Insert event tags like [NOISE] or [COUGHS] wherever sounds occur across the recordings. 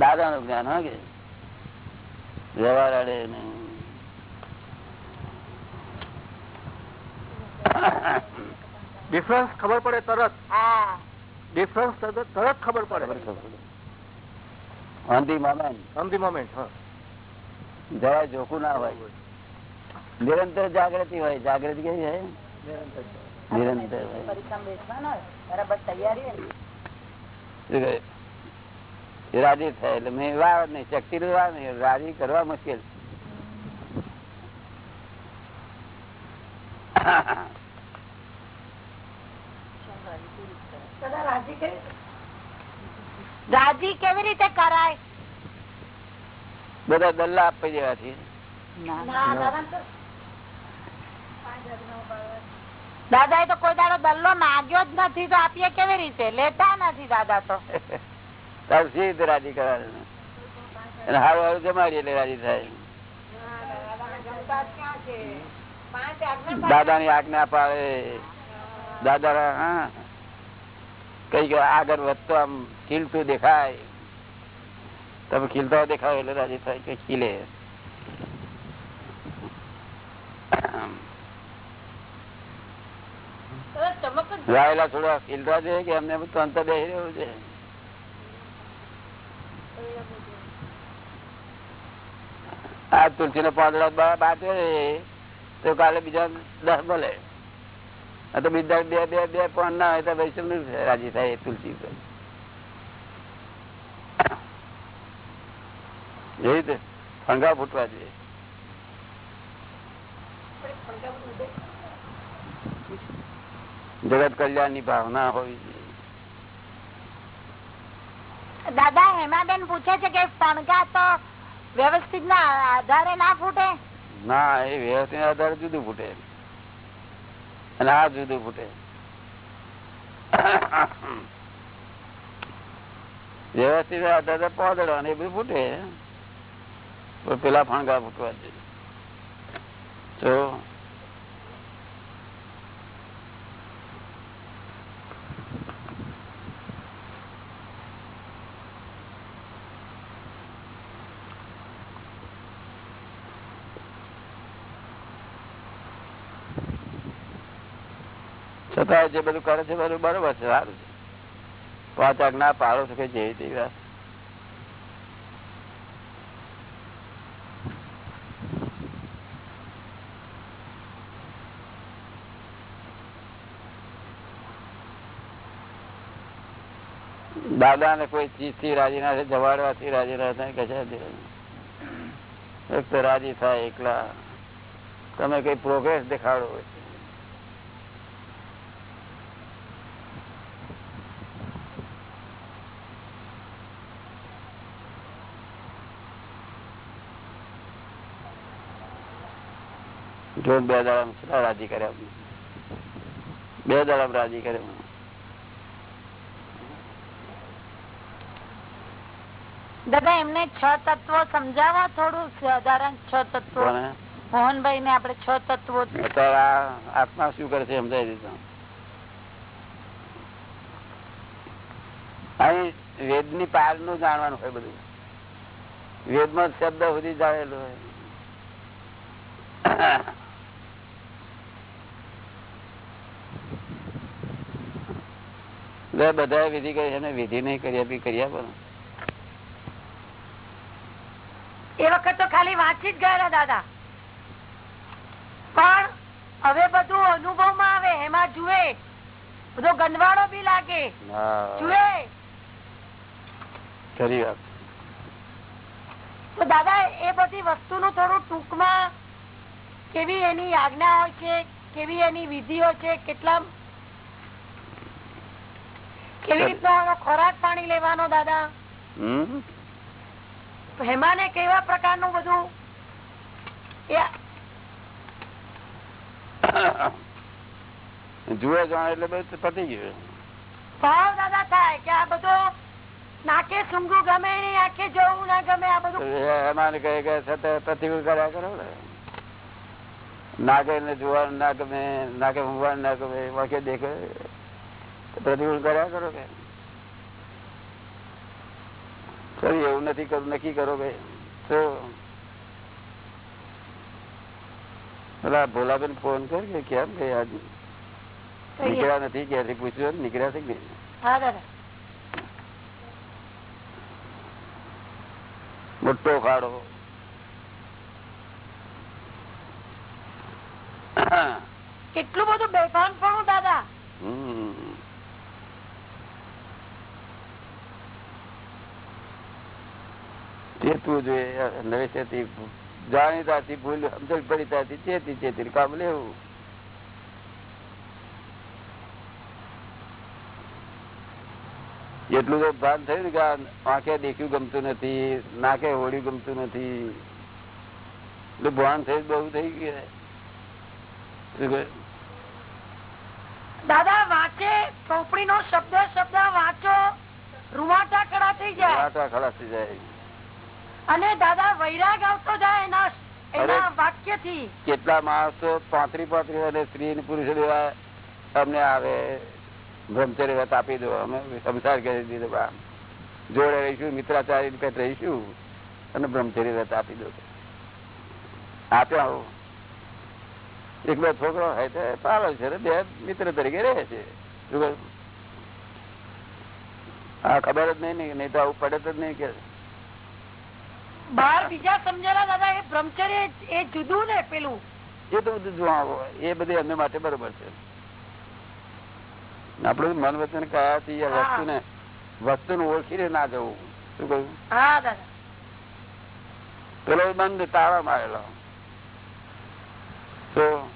દાદા નું જ્ઞાન હા કે? વ્યવહાર અડે નહીં ડિફરન્સ ખબર પડે તરત? ડિફરન્સ તરત ખબર પડે. On the moment on the moment હા. જરા જોખું ના હોય. નિરંતર જાગૃતિ હોય. જાગૃતિ કેવી હોય? નિરંતર. હોય. પરિશ્રમ બેસવાનો હોય, બરાબર તૈયારી રાજી થાય એટલે મેં વાર નહીં. શક્તિ નું નહીં. રાજી કરવા મુશ્કેલ રાજી કેવી રીતે? કરાય? બધા દલ્લા આપી દેવાથી. દાદા એ તો કોઈ દાડો દલ્લો માગ્યો જ નથી. તો આપીએ કેવી રીતે? લેતા નથી દાદા તો. [LAUGHS] તારું સીધ રાજી કરવાનું. અને હારું હારું જમાડી એટલે રાજી થાય. દાદા ની આજ્ઞા પાડે. દાદા હા. કઈ કે આગળ વધતો આમ ખીલતું દેખાય. તમે ખીલતા દેખાય એટલે રાજી થાય કે ખીલે. રાયેલા થોડા ખીલતા છે કે અમને બધું અંતર બેસી રહ્યું છે? આ તુલસી નો પાંદડા બાટે તો કાલે બીજા દસ ભલે તો બીજા બે બે બે, પણ ના હોય તો વૈષ્ણવનું રાજી થાય તુલસી પર એવી ફૂટવા જોઈએ. જગત કલ્યાણની ભાવના હોવી જોઈએ. દાદા, હેમાબેન પૂછે છે કે ફણગા તો વ્યવસ્થિત ના આધારે ના ફૂટે? ના, એ વ્યવસ્થિત આધારે જુદું ફૂટે. અને આ જુદું ફૂટે. વ્યવસ્થિત આધારે પોદડો ને એ બધું ફૂટે. પેલા ફણગા ફૂટવા જોઈએ. તો છતાં જે બધું કરે છે, બધું બરોબર છે, સારું છે. પાંચ આજ્ઞા પાડો છો કે જેવી તેવી વાત. દાદા ને કોઈ ચીજથી રાજી ના થાય જવાડવાથી રાજી ના થાય, કશાથી. એક તો રાજી થાય એકલા. તમે કઈ પ્રોગ્રેસ દેખાડો જો બે દાડા છતાં રાજી કર્યા? બે દાડા રાજી કર્યા. દાદા એમને છ તત્વો સમજાવવા થોડું સાધારણ છ તત્વો. મોહનભાઈ ને આપડે છ તત્વો. આત્મા શું કરે છે સમજાવી દીધું. અહીં વેદની પારનું જાણવાનું હોય બધું. વેદમાં શબ્દ સુધી જાણેલું હોય. બધા વિધિ કરી એને વિધિ નહીં કરી આપી કરી આપો એ વખત તો ખાલી વાંચી જ ગયા દાદા. પણ હવે બધું અનુભવમાં આવે એમાં જુએ. બધો ગંદવાડો બી લાગે. જુએ. ખરી વાત. તો દાદા એ બધી વસ્તુનું થોડું ટૂંકમાં કેવી એની આજ્ઞા હોય છે કેવી એની વિધિઓ છે કેટલા કેવી રીતનો ખોરાક પાણી લેવાનો દાદા? હેમાને કેવા પ્રકારનું બધું? જુએ જાણે એટલે બધું પતી ગયું. ભાવ દાદા થાય કે આ બધો નાકે સૂંઘું ગમે નહીં આંખે જોવું ના ગમે આ બધું. એમાં કહે કે સાથે પ્રતિકૂળ કર્યા કરો ને. નાકે ને જોવાનું ના ગમે નાકે ઊંઘવાનું ના ગમે વાંકે દેખે. તો પ્રતિકૂળ કર્યા કરો કે? તો એવું નથી કરું નક્કી કરો કે? તો પેલા ભોલાબેન ફોન કર કે કેમ કે આજ? નીકળ્યા નથી ક્યાંથી? પૂછ્યું નીકળ્યા છે કે મોટો ખાડો. કેટલું બધું બેભાન પણ દાદા. હમ. ચેતવું જોઈએ નવેસરથી જાણીતાથી ભૂલ સમજણ પડી ત્યાંથી ચેતી ચેતી કામ લેવું એટલું તો ભાન થયું ને કે આ આંખે દેખ્યું ગમતું નથી નાકે હોળ્યું ગમતું નથી એટલે ભાન થયું બહુ થઈ ગયું શું કહે? દાદા વાંચે ચોપડી નો શબ્દ શબ્દ વાંચો રૂવાટા કડા થઈ જાય વાટા ખલાસ થઈ જાય અને દાદા વૈરાગ આવતો જાય એના એના વાક્યથી કેટલા માણસો પાંત્રી પાંત્રી અને સ્ત્રી પુરુષ દેવા અમને આવે બ્રહ્મચર્ય વ્રત આપી દો અમે સંસાર કરી દીધો જોડે રહીશું મિત્રાચારી પેટ રહીશું અને બ્રહ્મચર્ય વ્રત આપી દો. આપ્યા આવું. એક બે છોકરો હોય તો પાડો છે બે મિત્ર તરીકે રહે છે. હા ખબર જ નહીં નહીં તો આવું પડે જ નહીં કે બહાર બીજા સમજેલા દાદા એ બ્રહ્મચર્ય એ જુદું ને પેલું? એ તો બધું જોવા એ બધું એમને માટે બરોબર છે. આપડે મન વચન કયાથી એ હા. વસ્તુને વસ્તુને ઓળખીને ના જવું. શું કહ્યું? પેલો બંધ તાળા મારેલો તો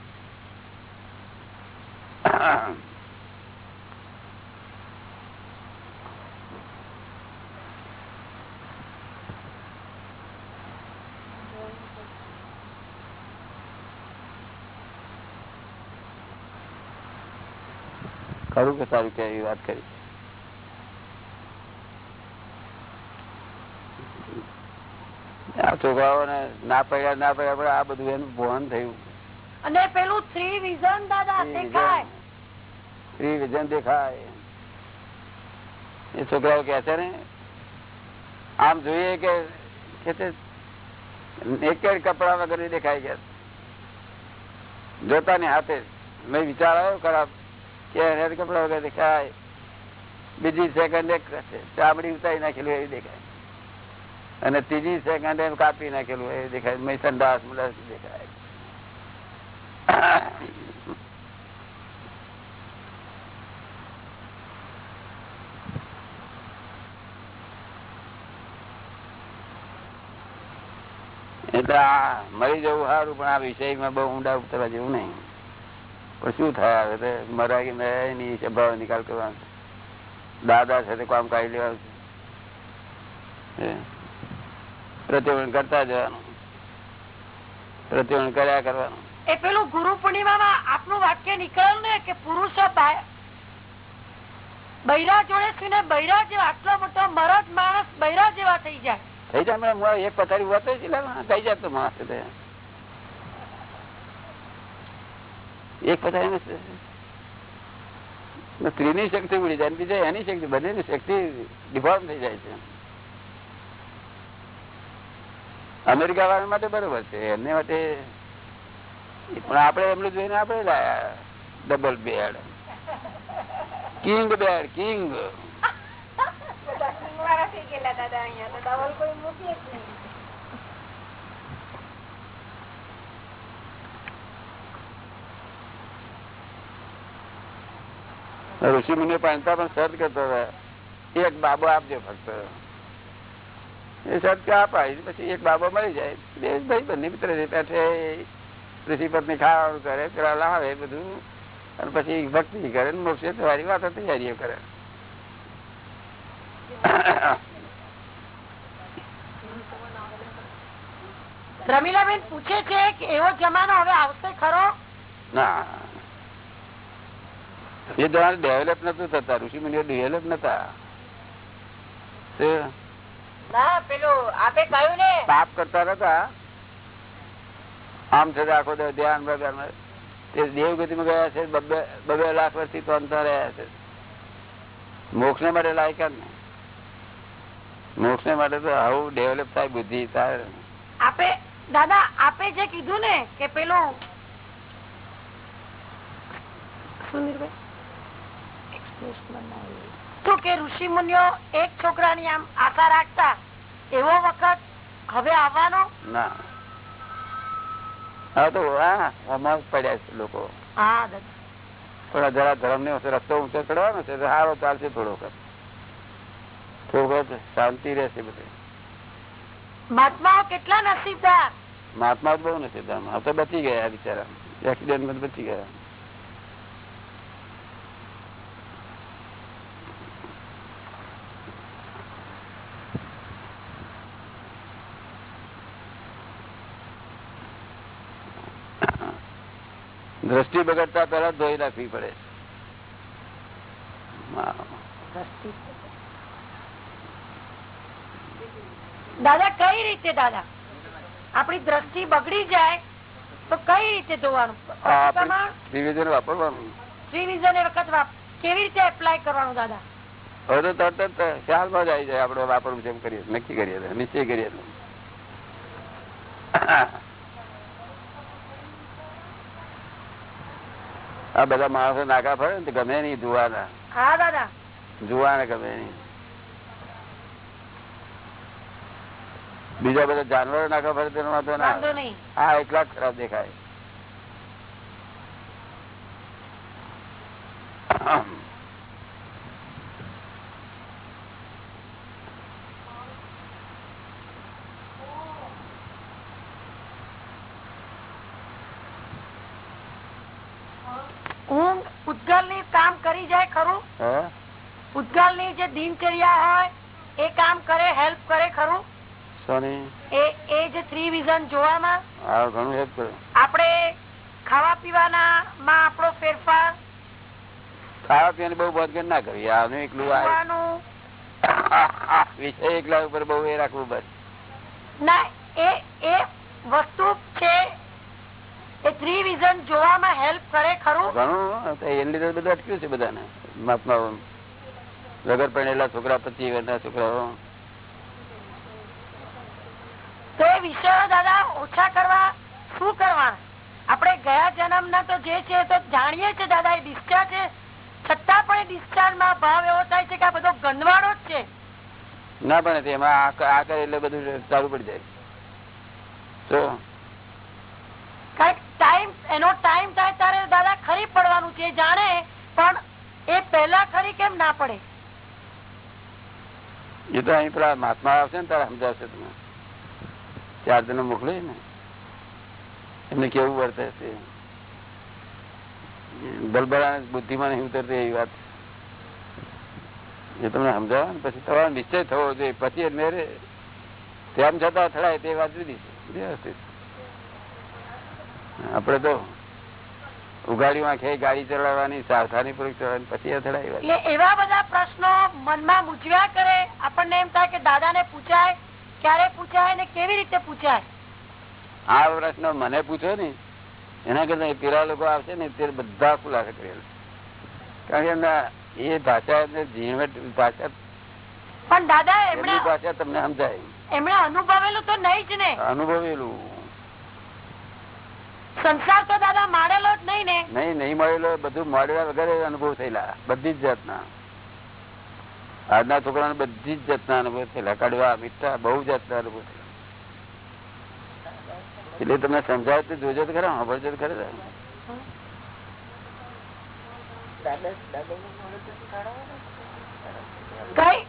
ખરું કે સારું કે એવી વાત કરી. આ છોકરાઓને ના પડ્યા ના પડ્યા પણ આ બધું એનું ભાન થયું. અને પેલું થ્રી વિઝન દાદા દેખાય. થ્રી વિઝન દેખાય. એ છોકરાઓ કે છે ને આમ જોઈએ કે કે કપડા વગર દેખાય ગયા જોતા ને હાથે મેં વિચાર આવ્યો ખરાબ. કે કપડા વગર દેખાય. બીજી સેકન્ડ એક ચામડી ઉતારી નાખેલું એવી દેખાય. અને ત્રીજી સેકન્ડ એમ કાપી નાખેલું એવી દેખાય. મૈસન દાસ મુડાસ દેખાય. એટલે આ મરી જવું સારું, પણ આ વિષયમાં બહુ ઊંડા ઉતરવા જેવું નહીં. પણ શું થાય હવે મરા કે એની સ્વભાવ નિકાલ કરવાનો. દાદા સાથે કામ કાઢી લેવાનું છે. હે. કરતા જવાનું. પ્રતિવર્તન કર્યા કરવાનું. એ પેલું ગુરુ પૂર્ણિમામાં આપનું વાક્ય નીકળ્યું ને કે પુરુષો બૈરા જોડે ને બૈરા જેવા આટલો મોટો મરદ માણસ બૈરા જેવા થઈ જાય. થઈ જાય એક પથારી વાતો છે થઈ જાય તો માણસ તો. એક પથારી સ્ત્રીની શક્તિ ઉડી જાય બીજા એની શક્તિ, બંનેની શક્તિ ડિફોર્મ થઈ જાય છે. અમેરિકા વાળા માટે બરોબર છે, એમને માટે પણ આપણે એમનું જોઈને આપણે double bed king bed king ઋષિ મુનિ પાણતા પણ સર્ચ કરતા હતા. એક બાબો આપજો ફક્ત. એ સર્ચ કે પછી એક બાબો મળી જાય. બે ભાઈ બંને મિત્ર બેઠે ઋષિ પત્ની ખાવાનું કરે પેલા લાવે બધું. અને પછી ભક્તિ કરે મોક્ષે તમારી વાત તૈયારીઓ કરે. રમીલાબેન પૂછે છે કે એવો જમાનો હવે આવશે ખરો? ના. એ તમારે ડેવલપ નતું થતા ઋષિ મુનિઓ ડેવલપ નતા પાપ કરતા નતા. આમ છે આખો ધ્યાન ભગવાન તે દેવગતિમાં ગયા છે બબે લાખ વર્ષથી તો અંતર રહ્યા છે. મોક્ષ ને માટે લાયક ને મોક્ષ ને માટે તો આવું ડેવલપ થાય બુદ્ધિ તાર આપે દાદા આપે જે કીધું ને કે પેલું શું કે ઋષિ મુનિઓ એક છોકરાની આમ આશા રાખતા એવો વખત હવે આવવાનો? ના. હવે તો હા પડ્યા છે લોકો. હા દાદા. જરા ધર્મ ને રસ્તો ઊંચો ચડવાનો છે તો સારો ચાલશે થોડો વખત થોડો શાંતિ રહેશે બધું. મહાત્માઓ કેટલા નસીબદાર? મહાત્મા બહુ નસીબદાર. હવે તો બચી ગયા બિચારા. એક્સિડન્ટ બચી ગયા. દ્રષ્ટિ બગડતા પેલા ધોઈ રાખવી પડે. દાદા કઈ રીતે દાદા? આપણી દ્રષ્ટિ બગડી જાય તો કઈ રીતે ધોવાનું? વાપરવાનું. ત્રિવિઝન એ વખત કેવી રીતે એપ્લાય કરવાનું દાદા? હવે તો તરત ખ્યાલમાં જ આવી જાય આપડે વાપરવું છે એમ કરીએ નક્કી કરીએ નિશ્ચય કરીએ તો. આ બધા માણસો નાકા ફરે ને ગમે નહીં જુવાના. હા દાદા. જુવાને ગમે નઈ બીજા બધા જાનવરો નાકા ફરે તેનો વાંધો ના હા એકલા ખરાબ દેખાય ઊંઘ ઉદ્ગલની કામ કરી જાય ખરું હે? ઉદ્ગલની જે દિનચર્યા હોય એ કામ કરે હેલ્પ કરે ખરું? સોની. એ એ જે થ્રી વિઝન જોવામાં? ઘણું હેલ્પ કરે. આપણે ખાવા પીવાના માં આપણો ફેરફાર? ખાવા પીવાની બહુ બંધ ના કરવી આનું એકલું આ વિષય એકલા ઉપર બહુ એ રાખવું બસ ના એ એ વસ્તુ છે. એ થ્રી વિઝન જોવામાં હેલ્પ કરે ખરું? ઘણું એની લીધે બધું અટક્યું છે બધાને. મહાત્માઓ વગર પરણેલા છોકરા પચીસ વર્ષના છોકરાઓ. તો એ વિષયો દાદા ઓછા કરવા શું કરવા? આપણે ગયા જન્મ ના તો જે છે તો જાણીએ છે દાદા એ ડિસ્ચાર્જ છે. છતાં પણ ડિસ્ચાર્જમાં ભાવ એવો થાય છે કે આ બધો ગંદવાડો જ છે. ના પણ તેમાં આ કરે એટલે બધું સારું પડી જાય. તો? ટાઈમ એનો ટાઈમ થાય ત્યારે દાદા ખરી પડવાનું છે જાણે પણ એ પહેલા ખરી કેમ ના પડે? એ તો અહીં પેલા મહાત્મા આવશે ને તારે સમજાવશે તમે ચાર જણ મોકલી ને. એમને કેવું વર્તે છે? બલબલા બુદ્ધિમાં નહીં ઉતરતી એવી વાત. એ તમને સમજાવે ને, પછી તમારો નિશ્ચય થવો જોઈએ. પછી મેરે તેમ છતાં અથડાય તે વાત જુદી છે. વ્યવસ્થિત. આપડે તો ઉગાડીમાં ખે ગાડી ચલાવવાની સાવધાની પૂર્વક ચલાવવાની પછી અથડાય એવા બધા પ્રશ્નો મનમાં મૂંઝવ્યા કરે. આપણને એમ થાય કે દાદા ને પૂછાય ક્યારે પૂછાય ને કેવી રીતે પૂછાય? આ પ્રશ્ન મને પૂછો ને એના કરતા પેલા લોકો આવશે ને તે બધા ખુલાસા કરેલા કારણ કે એમના એ ભાષા એમને ઝીણવટ ભાષા. પણ દાદા એમની ભાષા તમને સમજાય. એમણે અનુભવેલું તો નહીં જ ને. અનુભવેલું. સંસાર તો દાદા મારેલો જ નહીં ને. નહીં નહીં મળેલો બધું મળેલા વગર અનુભવ થયેલા. બધી જ જાતના. આજના છોકરાને બધી જ જાતના અનુભવ થયેલા. કડવા મીઠા બહુ જાતના અનુભવ થયેલા. એટલે તમને સમજાય તો જોજો તો ખરા સાંભળજો તો ખરા કઈ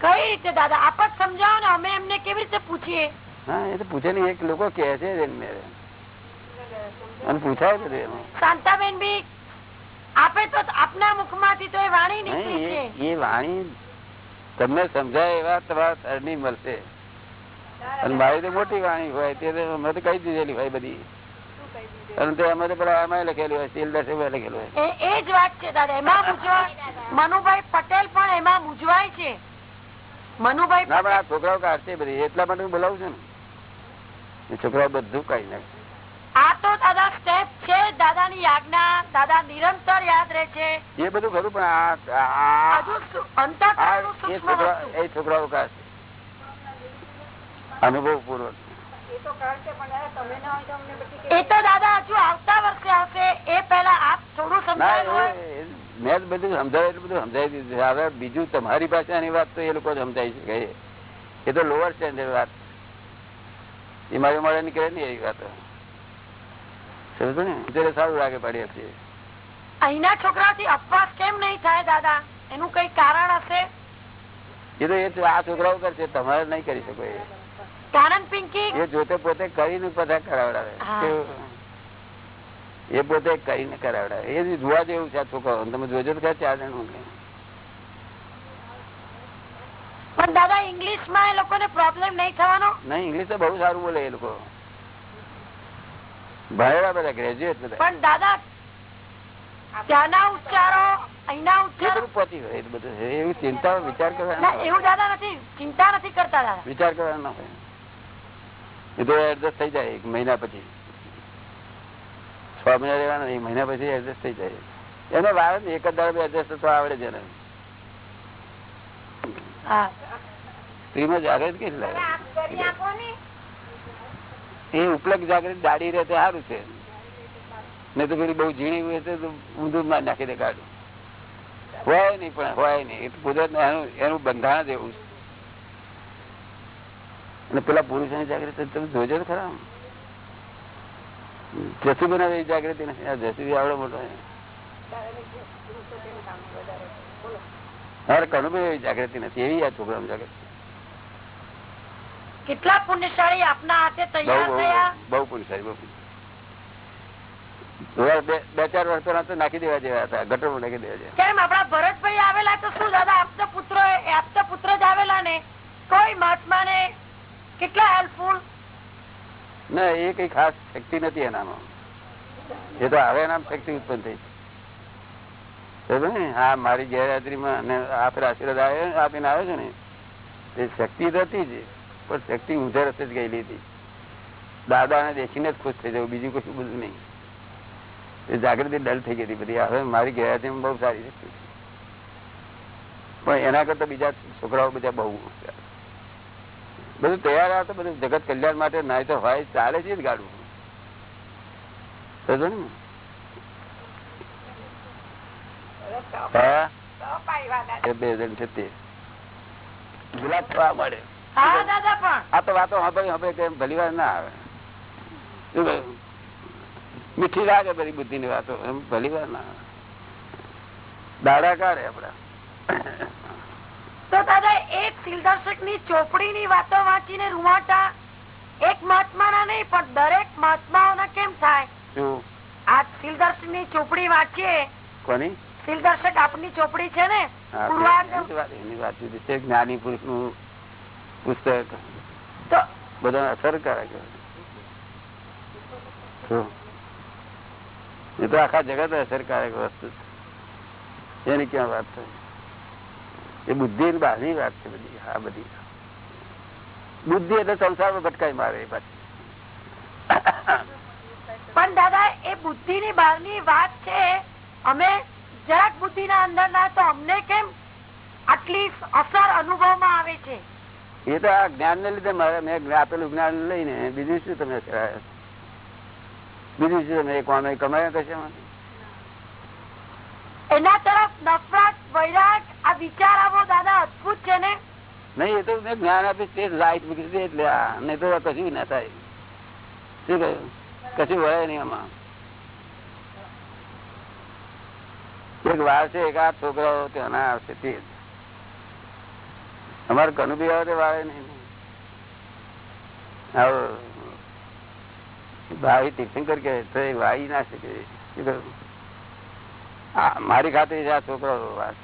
કઈ રીતે દાદા? આપ જ સમજાવો ને અમે એમને કેવી રીતે પૂછીએ? હા એ તો પૂછે નહીં. એક લોકો કે છે એમને. અને પૂછાય બધું એનું શાંતાબેન બી આપે તો આપના મુખમાંથી તો એ વાણી નીકળી છે. એ વાણી તમને સમજાય એવા તમારા થરની મળશે. અને મારી તો મોટી વાણી હોય તે અમે તો કહી દીધેલી હોય બધી. અને તે અમે તો પેલા એમાં લખેલું હોય સીલ દસે લખેલું હોય. એ જ વાત છે દાદા એમાં મૂંઝવાય મનુભાઈ પટેલ પણ એમાં મૂંઝવાય છે. મનુભાઈ ના પણ આ છોકરાઓ કાઢશે બધી એટલા માટે હું બોલાવું છું ને. છોકરાઓ બધું કાઢી નાખશે. આ તો દાદા સ્ટેપ છે દાદાની આજ્ઞા દાદા નિરંતર યાદ રહે છે. એ બધું ખરું પણ એ છોકરાઓ અનુભવ પૂર્વક એ તો દાદા હજુ આવતા વર્ષે આવશે. એ પેલા આપ થોડું સમજાયું મેં બધું સમજાવ્યું એટલું બધું સમજાવી દીધું હવે બીજું તમારી ભાષાની વાત તો એ લોકો સમજાવી શકે એ તો લોઅર સ્ટેન્ડર્ડ વાત એ મારી મળે નીકળે નહીં એવી વાતો સમજો ને? સારું લાગે પાડી આપીએ અહીંના છોકરાઓથી અપવાસ કેમ નહીં થાય દાદા? એનું કઈ કારણ હશે? એ તો એ આ છોકરાઓ કરશે તમારે નહીં કરી શકો એ. કારણ પિંકી? એ જોતે પોતે કરીને બધા કરાવડાવે. એ પોતે કરીને કરાવડાવે. એ જોવા જેવું છે આ છોકરાઓ. તમે જોજો તો ચાર જણ પણ દાદા ઇંગ્લિશમાં એ લોકોને પ્રોબ્લેમ નહીં થવાનો? નહીં ઇંગ્લિશ તો બહુ સારું બોલે એ લોકો. ભણેલા બધા ગ્રેજ્યુએટ બધા. પણ દાદા ત્યાંના ઉચ્ચારો અહીંના ઉચ્ચારો બધું હોય બધું. એવી ચિંતા વિચાર કરવાનો એવું દાદા નથી ચિંતા નથી કરતા દાદા. વિચાર કરવાનો હોય. એ તો એડજસ્ટ થઈ જાય એક મહિના પછી. છ મહિના રહેવાના એક મહિના પછી એડજસ્ટ થઈ જાય. એને વાર એક જ દાડો એડજસ્ટ થવા આવડે છે એને. હા. સ્ત્રીમાં જાગૃત કેટલી? લાગે એ ઉપલબ્ધ જાગૃતિ દાડી રહે તે સારું છે. નહીં તો પેલી બહુ ઝીણી હોય તો ઊંધું માં નાખી દે કાઢું હોય નહીં પણ હોય નહીં. એ કુદરત એનું એનું બંધાણ જ એવું અને પેલા પુરુષોની જાગૃતિ તમે જોજો તો ખરા બનાવે એવી જાગૃતિ નથી. આ જસુબી આવડો મોટો અરે બી એવી જાગૃતિ નથી. એવી આ છોકરામાં જાગૃતિ. કેટલા પુણ્યશાળી આપના હાથે બહુ તૈયાર બહુ થયા? બહુ પુરુષારી બહુ બે ચાર વર્ષ પહેલા તો નાખી દેવા જેવા હતા ગટરમાં નાખી દેવા જેવા. કેમ આપડા ભરતભાઈ આવેલા તો શું દાદા આપતા પુત્ર આપતા પુત્ર જ આવેલા ને? કોઈ મહાત્મા ને કેટલા હેલ્પફુલ ના એ કઈ ખાસ શક્તિ નથી એનામાં. એ તો હવે એનામાં શક્તિ ઉત્પન્ન થઈ ને? હા મારી ગેરહાજરીમાં આપણે આશીર્વાદ આપીને આવ્યો છે ને. એ શક્તિ હતી જ. પણ શક્તિ ઉધર જ ગયેલી હતી. દાદાને દેખીને જ ખુશ થઈ જવું બીજું કશું બધું નહીં. એ જાગૃતિ ડલ થઈ ગઈ હતી બધી. હવે મારી ગેરહાજરીમાં બહુ સારી શક્તિ પણ એના કરતા બીજા છોકરાઓ બધા બહુ બધું તૈયાર હતા બધું જગત કલ્યાણ માટે નાય તો હોય ચાલે છે જ ગાડું. સમજો ને? બે છે તે. ગુલાબ થવા મળે. આ તો વાતો હવે હવે કેમ ભલી વાર ના આવે. મીઠી લાગે બધી બુદ્ધિ ની વાતો એમ ભલી વાર ના આવે. દાડા કાઢે આપડા તો દાદા એક શિલદર્શકની ચોપડી ની વાતો વાંચીને રૂવાટા એક મહાત્મા ના નહીં પણ દરેક મહાત્માઓના કેમ થાય? આ શિલદર્શકની ચોપડી વાંચીએ. કોની? શિલદર્શક આપની ચોપડી છે ને? જ્ઞાની પુરુષનું પુસ્તક તો બધાને અસરકારક એ તો આખા જગત અસરકારક વસ્તુ છે. એની ક્યાં વાત થાય? એ બુદ્ધિ બહારની વાત છે બધી આ બધી. બુદ્ધિ એટલે સંસારમાં ભટકાઈ મારે એ પાછી. પણ દાદા એ બુદ્ધિ ની બહારની વાત છે અમે જરાક બુદ્ધિ ના અંદર ના તો અમને કેમ આટલી અસર અનુભવમાં આવે છે? એ તો આ જ્ઞાન ને લીધે મારે મેં આપેલું જ્ઞાન લઈને બીજું શું તમે કરાય બીજું શું તમે કોમે કમાયા કશે એના તરફ નફરત વૈરાગ આ વિચાર આવો દાદા અદભુત છે ને? નહીં એ તો મેં જ્ઞાન આપી તે લાઈટ મૂકી દે એટલે આ નહીં તો કશું ના થાય. શું કહ્યું? કશું વળે નહીં આમાં. એક વાર છે એક આ છોકરાઓ ત્યાંના આવશે તે જ. અમારે કનુભી આવે તે વાળે નહીં. આવો ભાઈ તીર્થંકર કે તો એ વાઈ ના શકે. મારી ખાતરી છે આ છોકરો વાત.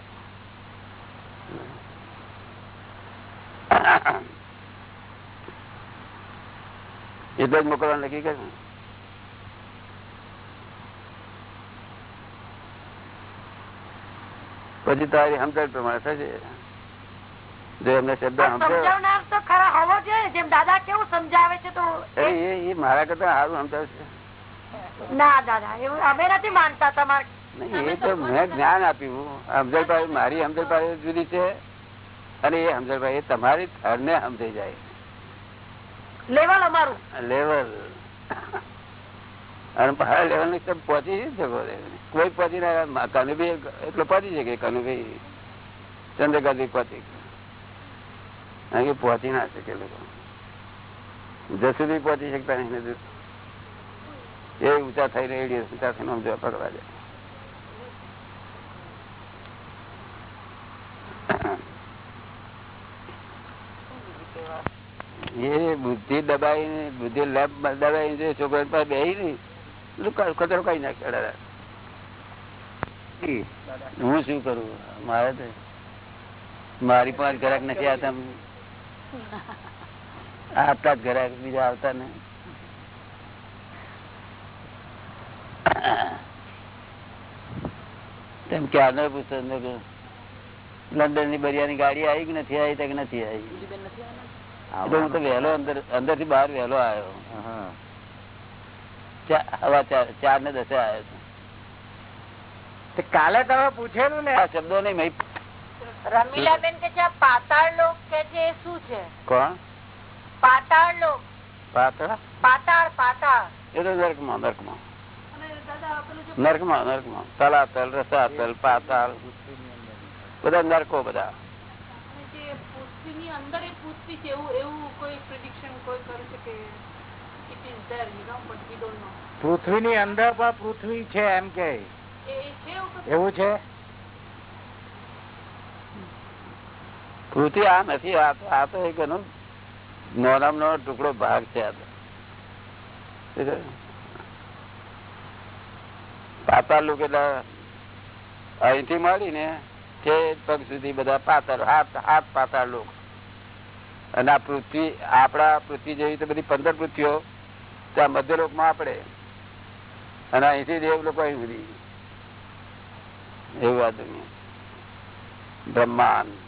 એટલે જ મોકલવાનું નક્કી કર્યું પછી તારી સમજણ પ્રમાણે થશે. જો એમને શબ્દ મારા કરતા સારું સમજાવશે ના દાદા એવું અમે નથી માનતા તમારે એ તો મેં જ્ઞાન આપ્યું. સમજણભાઈ મારી સમજણભાઈ જુદી છે અને એ સમજણભાઈ તમારી થર ને સમજાઈ જાય. લેવલ અમારું. લેવલ. અને પહાડ લેવલ ને પહોંચી શકો કોઈ પહોંચી ના કનુભાઈ એટલો પહોંચી શકે કનુભાઈ. ચંદ્રકાંતિ પહોંચી. અહીં પહોંચી ના શકે લોકો. જસુદી પહોંચી શકતા નહીં એ ઊંચા થઈ રહી ઊંચા થઈને જવા પકડવા જાય. એ બુદ્ધિ દબાઈને, બુદ્ધિ લેબ દબાઈ જે છોકરા પાસે બેહી નહીં કચરો કઈ નાખે હું શું કરું? મારે મારી પાંચ ઘરાક નથી આવતા આવતા જ ઘરે બીજા આવતા ને તેમ ક્યારનો પૂછતો લંડનની બરિયાની ગાડી આવી કે નથી આવી કે નથી આવી? એટલે હું તો વહેલો અંદર અંદરથી બહાર વહેલો આવ્યો. હવા ચાર ચાર ને દસે આવ્યો કાલે તમે પૂછેલું ને? આ શબ્દો નહીં રમીલાબેન કે છે પાતાળ લોક કે છે શું છે? કોણ? પાતાળ લોક. પાતળા? પાતાળ પાતાળ. એ તો નર્કમાં નર્કમાં. નર્કમાં નર્કમાં. તલાતલ રસાતલ પાતાળ. બધા નરકો બધા. અંદર પૃથ્વી છે એવું એવું કોઈ પ્રિડિક્શન કોઈ કરી શકે? It is there you know but we don't know પૃથ્વીની અંદર પણ પૃથ્વી છે એમ કે. એવું છે? પૃથ્વી આ નથી, આ તો એક એનો નાનામાં નાનો ટુકડો ભાગ છે આ તો? પાતાળ લોક એટલે અહીંથી મળીને તે પગ સુધી બધા પાતાળ હાથ હાથ પાતાળ લોક. અને આ પૃથ્વી, આપણા પૃથ્વી જેવી તો બધી પંદર પૃથ્વીઓ ત્યાં મધ્ય લોકમાં આપણે. અને અહીંથી દેવ લોકો અહીં સુધી. એવું આ દુનિયા. બ્રહ્માંડ.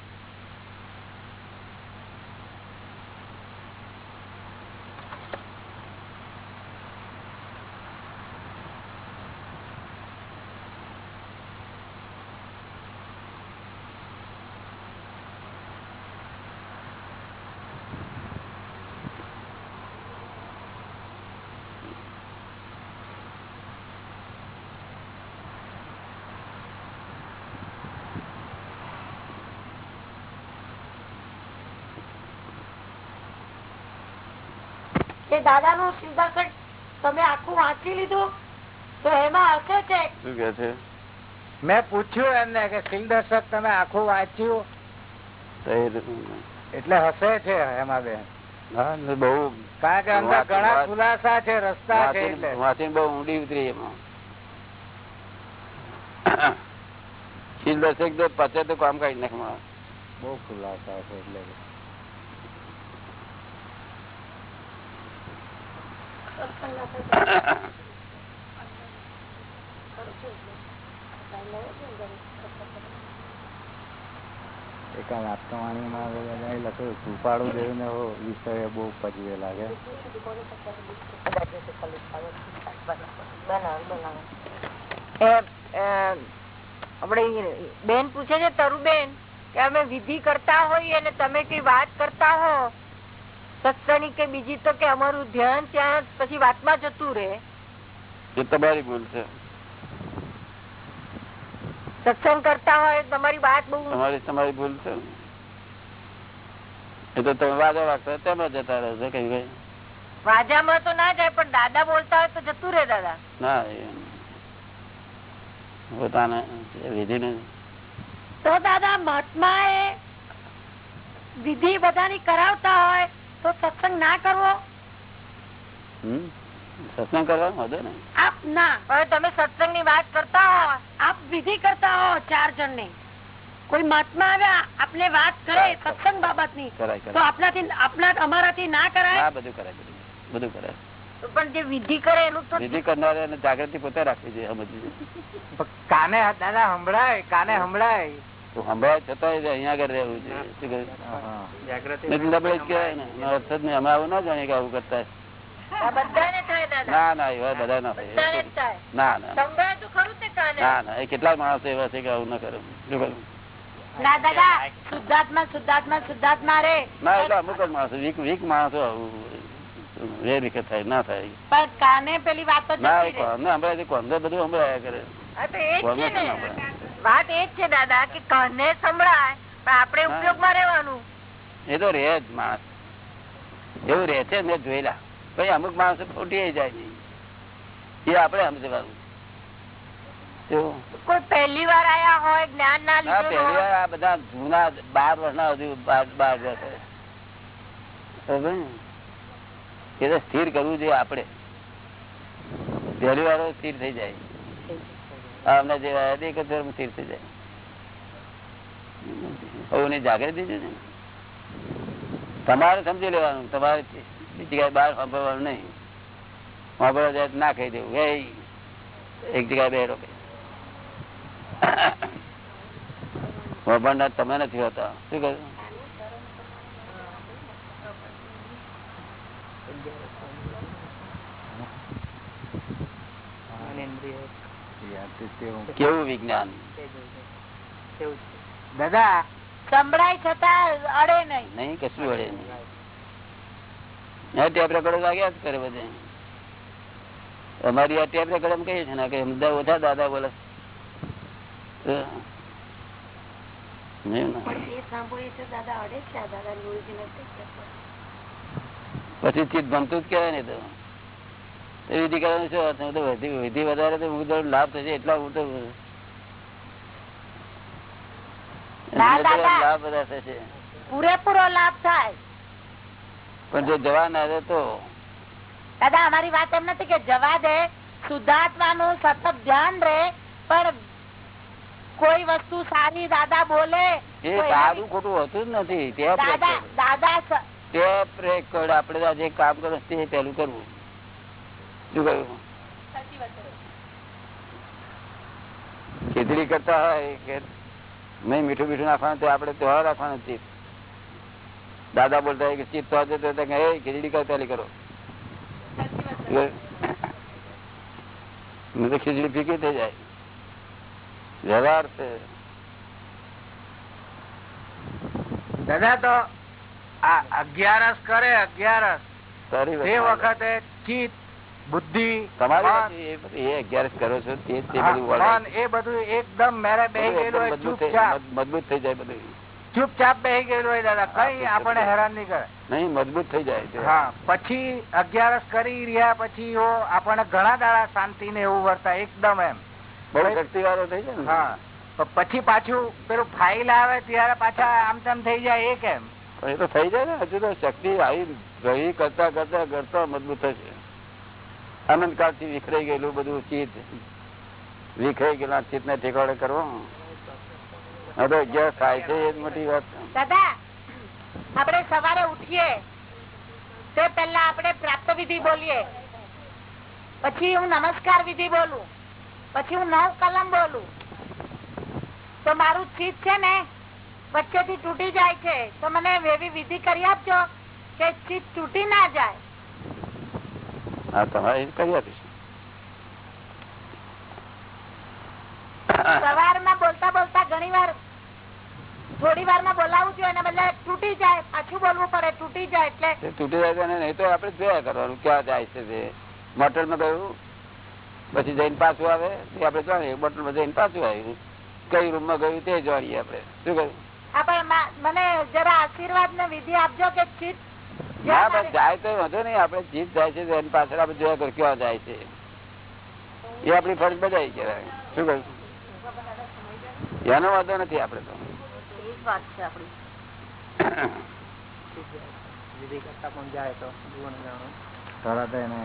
દાદા નું સિદ્ધાર્થ તમે આખું વાંચી લીધું? તો એમાં હશે છે શું કે છે? મેં પૂછ્યું એમને કે સિંહ તમે આખું વાંચ્યું? એટલે હશે છે એમાં બેન. હા, બહુ કારણ કે અંદર ઘણા ખુલાસા છે રસ્તા છે એટલે. બહુ ઊંડી ઉતરી એમાં. શીલ દર્શક તો પચે તો કામ કાઢી નાખવા બહુ ખુલાસા છે એટલે. એકાદ દેવ ને વિષય બેન તરુબેન કે અમે વિધિ કરતા હોઈએ અને તમે કઈ વાત કરતા હો? સત્સંગની કે બીજી તો કે અમારું ધ્યાન ત્યાં પછી વાતમાં જતું રહે. એ તમારી ભૂલ છે. સત્સંગ કરતા હોય તમારી વાત બહુ તમારી તમારી ભૂલ છે. એ તો તમે વાદા વાગતા તેમાં જતા રહો છો કઈ કઈ. વાજામાં તો ના જાય પણ દાદા બોલતા હોય તો જતું રહે દાદા. ના પોતાને વિધિ ને તો દાદા મહાત્મા એ વિધિ બધાની કરાવતા હોય તો સત્સંગ ના કરવો? સત્સંગ કરવાનો હતો ને. આપ ના. હવે તમે સત્સંગની વાત કરતા હો આપ વિધિ કરતા હો ચાર જણની કોઈ મહાત્મા આવ્યા આપને વાત કરે સત્સંગ બાબતની કરાય તો કરાય. આપણાથી આપણા અમારાથી ના કરાય? બધું કરાય બધું. બધું કરાય. પણ જે વિધિ કરે એનું તો વિધિ કરનારે જાગૃતિ પોતે રાખવી જોઈએ સમજવી કાને દાદા સંભળાય કાને સંભળાય? તો સંભળાય અહીંયા આગળ રહેવું છે શું કહ્યું? નથી નબળાઈ જ કહેવાય ને અર્થ જ નહીં. અમે આવું ના જાણીએ કે આવું કરતા આ બધાને થાય દાદા. ના ના એવા બધા ના થાય. ના ના સંભળાય તો ખરું તે કાને? ના ના એ કેટલાય માણસો એવા છે કે આવું ના કરે. ના દાદા શુદ્ધાત્મા શુદ્ધાત્મા શુદ્ધાત્મા રે. ના એટલે અમુક જ માણસો વીક વીક માણસો આવું થાય ના થાય. પણ કાને પેલી વાત ના કોને બધું હમણાં કરે. ને? વાત એ છે દાદા કે કાને સંભળાય પણ આપણે ઉપયોગમાં રહેવાનું. એ તો રહે જ માણસ. એવું રહે છે મેં જોયેલા. ભાઈ અમુક માણસો ફૂટી જાય એ આપણે સમજવાનું. કોઈ પહેલી વાર આયા હોય જ્ઞાન ના હા પહેલી વાર આ બધા જૂના બાર વર્ષના હજુ બાર ને? એ તો સ્થિર કરવું જોઈએ આપણે. પહેલી વાર સ્થિર થઈ જાય. અમને જે એક જ વારમાં સ્થિર થઈ છે તમારે સમજી લેવાનું, તમારે જગ્યાએ બહાર સાંભળવાનું નહીં. સાંભળવા જાય ના કહી દેવું. એ એક જગ્યાએ બેરો સાંભળનાર તમે નથી હોતા. શું કહ્યું? કેવું વિજ્ઞાન? દાદા સંભળાય છતાં અડે નહીં. નહીં કશું અડે નહીં. ટેપ રેકોર્ડો વાગ્યા જ કરે બધે. અમારી આ ટેપ રેકોર્ડ એમ કહીએ છે ને કે બધા ઓછા દાદા બોલે તો નહીં ને. પણ એ સાંભળીએ છે દાદા અડે છે આ દાદા નથી. પછી ચીજ ગમતું જ કહેવાય ને તો. વિધિ કરવાનું શું અર્થ? હું તો વિધિ વિધિ વધારે તો હું તો લાભ થશે એટલા હું તો લાભ બધા થશે. પૂરેપૂરો લાભ થાય. પણ જો જવા ના દે તો? દાદા અમારી વાત એમ નથી કે જવા દે શુદ્ધાત્માનું સતત ધ્યાન રહે પણ કોઈ વસ્તુ સારી દાદા બોલે એ તો સારું ખોટું હોતું જ નથી. દાદા દાદા સ- ટેપ રેકોર્ડ આપણે આ જે કામ કરો તે પેલું કરવું. શું કહ્યું સાચી વાત છે ખીચડી કરતા હોય કે નહીં મીઠું મીઠું નાખવાનું તો આપણે તહેવાર રાખવાનું ચીપ દાદા બોલતા હોય કે ચીપ તો આજે તો કે એ ખીચડી કર પેલી કરો? સાચી વાત છે નહીં તો ખીચડી ફીકી થઈ જાય. વ્યવહાર છે. દાદા તો આ અગિયારસ કરે અગિયારસ. સારી તે વાત. વખતે ચિત્ત બુદ્ધિ તમારી એ અગિયારસ કરો છો તે બધું એ બધું એકદમ મેરે બેહી ગયેલું હોય મજબૂત થઈ- ચૂપચાપ. મજબૂત થઈ જાય બધું. ચૂપચાપ બેહી ગયેલું હોય દાદા કઈ આપણે હેરાન નહીં કરે. નહીં મજબૂત થઈ જાય. હા પછી અગિયારસ કરી રહ્યા પછી ઓ આપણને ઘણા દાડા શાંતિ ને એવું વર્તા એકદમ એમ. બહુ શક્તિ વાળો થઈ જાય ને. હા પછી પાછું પેલું ફાઇલ આવે ત્યારે પાછા આમ તેમ થઈ જાય એ કેમ એ તો થઈ જાય ને હજુ તો શક્તિ આવી રહી કરતા કરતા કરતા મજબૂત થશે. અનંત કાળથી વિખરાઈ ગયેલું બધું ચિત્ત. વિખરાઈ ગયેલા ચિત્ત ને ઠેકાડે કરવો હવે અગિયાર થાય છે એ મોટી વાત. દાદા, આપણે સવારે ઉઠીએ, તે પેલા આપણે પ્રાપ્ત વિધિ બોલીએ. પછી હું નમસ્કાર વિધિ બોલું, પછી હું નવ કલમ બોલું. તો મારું ચિત્ત છે ને વચ્ચેથી તૂટી જાય છે. તો મને એવી વિધિ કરી આપજો કે ચિત્ત તૂટી ના જાય. હા તમારે કરી આપીશું. સવારમાં બોલતા બોલતા ઘણી વાર થોડી વારમાં બોલાવું જોઈએ અને બદલે તૂટી જાય પાછું બોલવું પડે તૂટી જાય એટલે તૂટી જાય નહીં તો આપણે જોયા કરવાનું ક્યાં જાય છે તે? મોટલમાં ગયું પછી જઈને પાછું આવે તે આપણે જાણીએ બોટલમાં જઈને પાછું આવ્યું કઈ રૂમમાં ગયું તે જાણીએ આપડે શું કહ્યું? મને જરા આશીર્વાદ ને વિધિ આપજો કે ચિત્ત ના બસ જાય તો વાંધો નહીં. આપણે જીત જાય છે એની પાછળ આપણે જોયા કર ક્યાં જાય છે. એ આપણી ફરજ બજાવી કહેવાય. શું કહ્યું? એનો વાંધો નથી આપણે તો. વાત તરત એને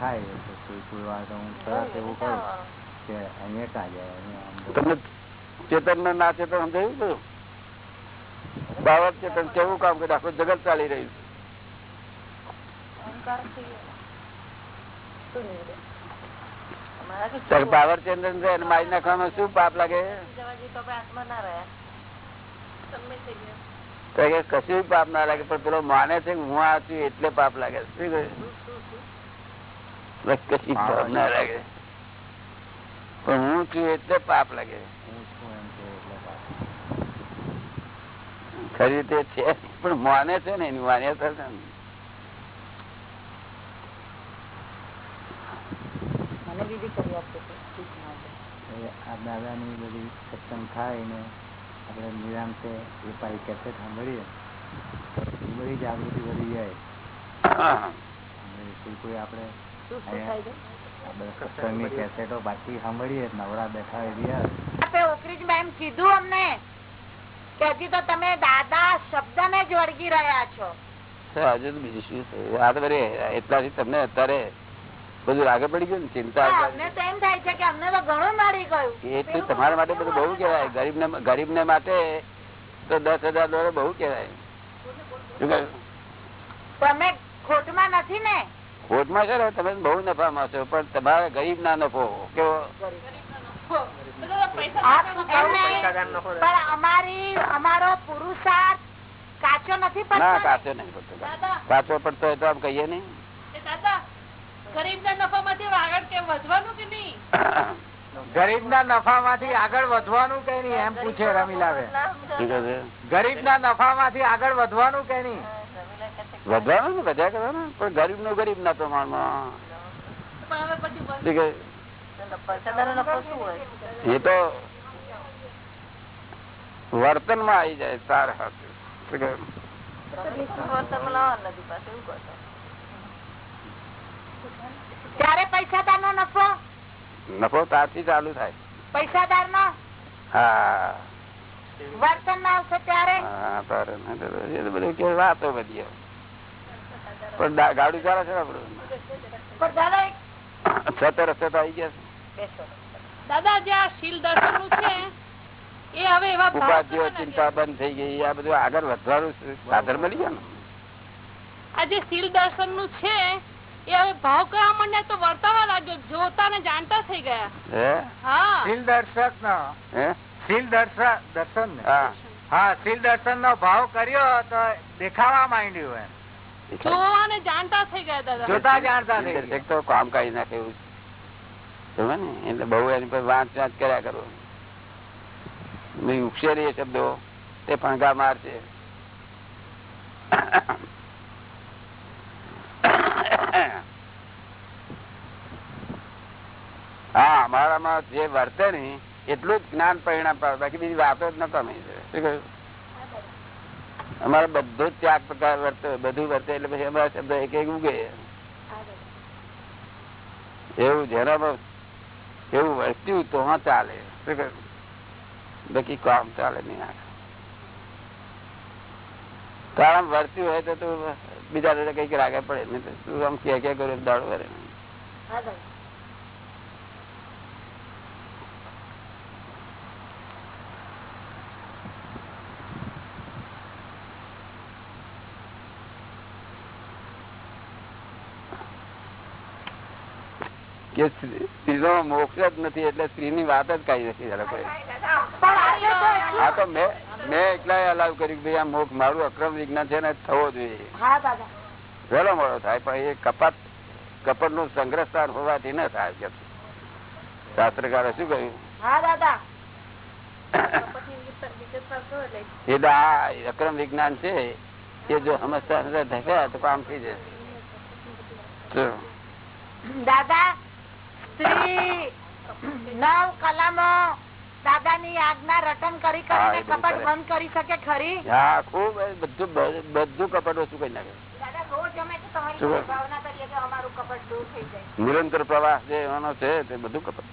થાય કોઈ કોઈ હું તરત એવું કહું કે અહીંયા ક્યાં જાય? તમને ચેતન ને ના ચેતન સમજાયું બાવર ચેતન કેવું કામ કરે આખું જગત ચાલી રહ્યું છે. બાવર ચેતન મારી નાખવામાં શું પાપ લાગે? કશું ના લાગે પણ પેલો માને છે હું આ છું એટલે પાપ લાગે. કશું પાપ ના લાગે. પણ હું છું એટલે પાપ લાગે હું છું એમ કે એટલે પાછું. ખરી રીતે છે પણ માને છે ને એની માન્યતા છે ને. મને બીજી કરી આપજો શીખ માટે. એ આ દાદાની બધી સત્સંગ થાય ને આપણે નિરામ એ પાછી કેસેટ સાંભળીએ. એ બધી જાગૃતિ વધી જાય. કોઈ આપણે સત્સંગની કેસેટો બાકી સાંભળીએ નવરા બેઠા એવી ઓકરીજમાં એમ કીધું અમને કે હજી તો તમે દાદા શબ્દ ને જ વળગી રહ્યા છો. હજુ બીજું શું વાત આ એટલાથી તમને અત્યારે બધું આગળ પડી ગયું ને? ચિંતા અમને તો એમ થાય છે કે અમને તો ઘણું મળી ગયું. એ તમારા માટે બધું બહુ કેવાય ગરીબ ને ગરીબ ને માટે તો દસ હજાર ડોલર બહુ કેવાય તમે ખોટમાં નથી ને? ખોટમાં છે તમે બહુ નફામાં છો. પણ તમારા ગરીબ ના નફો કેવો? અમારી અમારો પુરુષાર્થ કાચો નથી પડતો ને? કાચો નહીં પડતો. કાચો પડતો હોય તો આમ કહીએ નહીં. ગરીબ ના નફા માંથી આગળ વધવાનું કે નહીં ગરીબ ના નફા માંથી આગળ વધવાનું કઈ નહીં એમ પૂછે છે? ગરીબ ના નફા માંથી આગળ વધવાનું કે નહીં? વધવાનું બધા કરવાનું? પણ ગરીબ નો ગરીબ ના પ્રમાણમાં એ તો વર્તનમાં આવી જાય તાર હાથે. ત્યારે પૈસાદાર નો નફો? નફો તારથી ચાલુ થાય. પૈસાદાર નો હા. વર્તનમાં આવશે ત્યારે? હા, તારે તો એ તો બધું કે વાતો બધી પણ ગાડી ચાલે છે ને આપણું? પણ દાદા છતો રસ્તે તો આવી ગયા બેસો. દાદા જે આ શીલ દર્શનનું છે એ હવે એવા ઉપાધિઓ ચિંતા બંધ થઈ ગઈ. આ બધું આગળ વધવાનું સાધન મળી ગયા આ જે શીલ દર્શનનું છે એ હવે ભાવ કરવા માંડ્યા તો વર્તાવા લાગ્યો. જોતા ને જાણતા થઈ ગયા. હે? હા. શીલ દર્શક નો શીલ દર્શન દર્શન હા. હા શીલ દર્શન નો ભાવ કર્યો તો દેખાવા માંડ્યું એમ. જોવા ને જાણતા થઈ ગયા દાદા. જોતા જાણતા થઈ ગયા. દર્શક તો કામ કાઢી નાખે એવું એટલે બહુ એની પર વાંચ વાંચ કર્યા કરો. એ શબ્દો, તે ફણગા મારશે હા, અમારામાં જે વર્તે ને, એટલું જ જ્ઞાન પરિણામ પાડે બાકી બીજી વાતો જ ન પામે. અમારે બધો જ ત્યાગ પ્રકાર વર્તે, બધું વર્તે, એટલે પછી અમારા શબ્દ એક એક ઉગે. એવું જેનામાં એવું વર્ત્યું તો હા ચાલે. બાકી કામ ચાલે નહીં કારણ વર્ત્યું હોય તો તું બીજા કંઈક રાગે પડે નહીં તો તું આમ ક્યાં ક્યાં કર્યું દાડો કરે. કે સ્ત્રી- સ્ત્રીનો મોક્ષ જ નથી એટલે સ્ત્રીની વાત જ કઈ નથી આ તો મેં મેં એકલા અલાવ કર્યું કે ભાઈ આ મોક્ષ મારું અક્રમ વિજ્ઞાન છે ને થવો જોઈએ. વહેલો મોડો થાય પણ એ કપાત કપટનું સંગ્રહ સ્થાન હોવાથી ન થાય કે. શાસ્ત્રકારે શું કહ્યું? એટલે આ અક્રમ વિજ્ઞાન છે એ જો સમસ્યા સમજતા તો કામ થઈ જશે? દાદા નવ કલમો દાદાની આજ્ઞા રટન કરી કરીને કપટ બંધ કરી શકે ખરી? હા ખૂબ બધું બધું કપટ ઓછું કરી નાખે. દાદા નિરંતર પ્રવાસ જે એનો છે તે બધું કપટ.